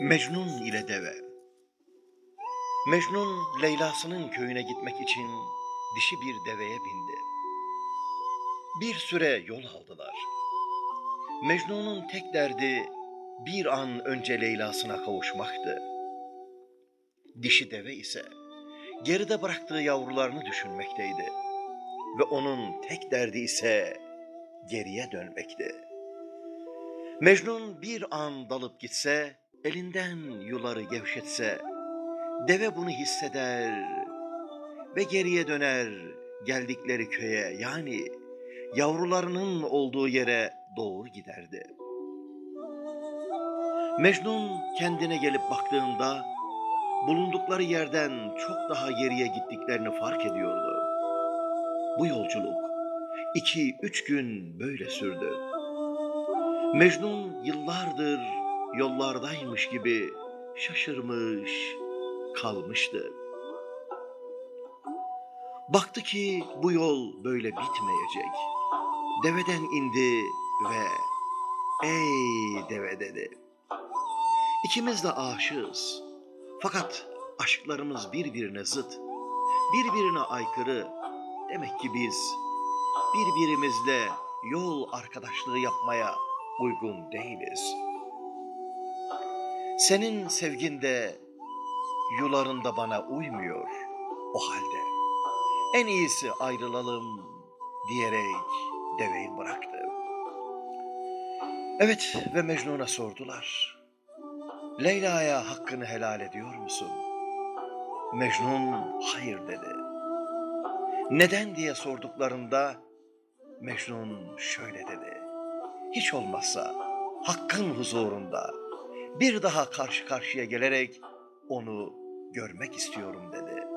Mecnun ile deve. Mecnun Leyla'sının köyüne gitmek için dişi bir deveye bindi. Bir süre yol aldılar. Mecnun'un tek derdi bir an önce Leyla'sına kavuşmaktı. Dişi deve ise geride bıraktığı yavrularını düşünmekteydi. Ve onun tek derdi ise geriye dönmekti. Mecnun bir an dalıp gitse, elinden yuları gevşetse, deve bunu hisseder ve geriye döner geldikleri köye yani yavrularının olduğu yere doğru giderdi. Mecnun kendine gelip baktığında bulundukları yerden çok daha geriye gittiklerini fark ediyordu. Bu yolculuk iki üç gün böyle sürdü. Mecnun yıllardır yollardaymış gibi şaşırmış, kalmıştı. Baktı ki bu yol böyle bitmeyecek. Deveden indi ve ey deve dedi. İkimiz de aşığız. Fakat aşklarımız birbirine zıt, birbirine aykırı. Demek ki biz birbirimizle yol arkadaşlığı yapmaya uygun değiliz. Senin sevgin de yularında bana uymuyor o halde. En iyisi ayrılalım diyerek deveyi bıraktı. Evet ve Mecnun'a sordular. Leyla'ya hakkını helal ediyor musun? Mecnun hayır dedi. Neden diye sorduklarında Mecnun şöyle dedi. Hiç olmazsa hakkın huzurunda bir daha karşı karşıya gelerek onu görmek istiyorum dedi.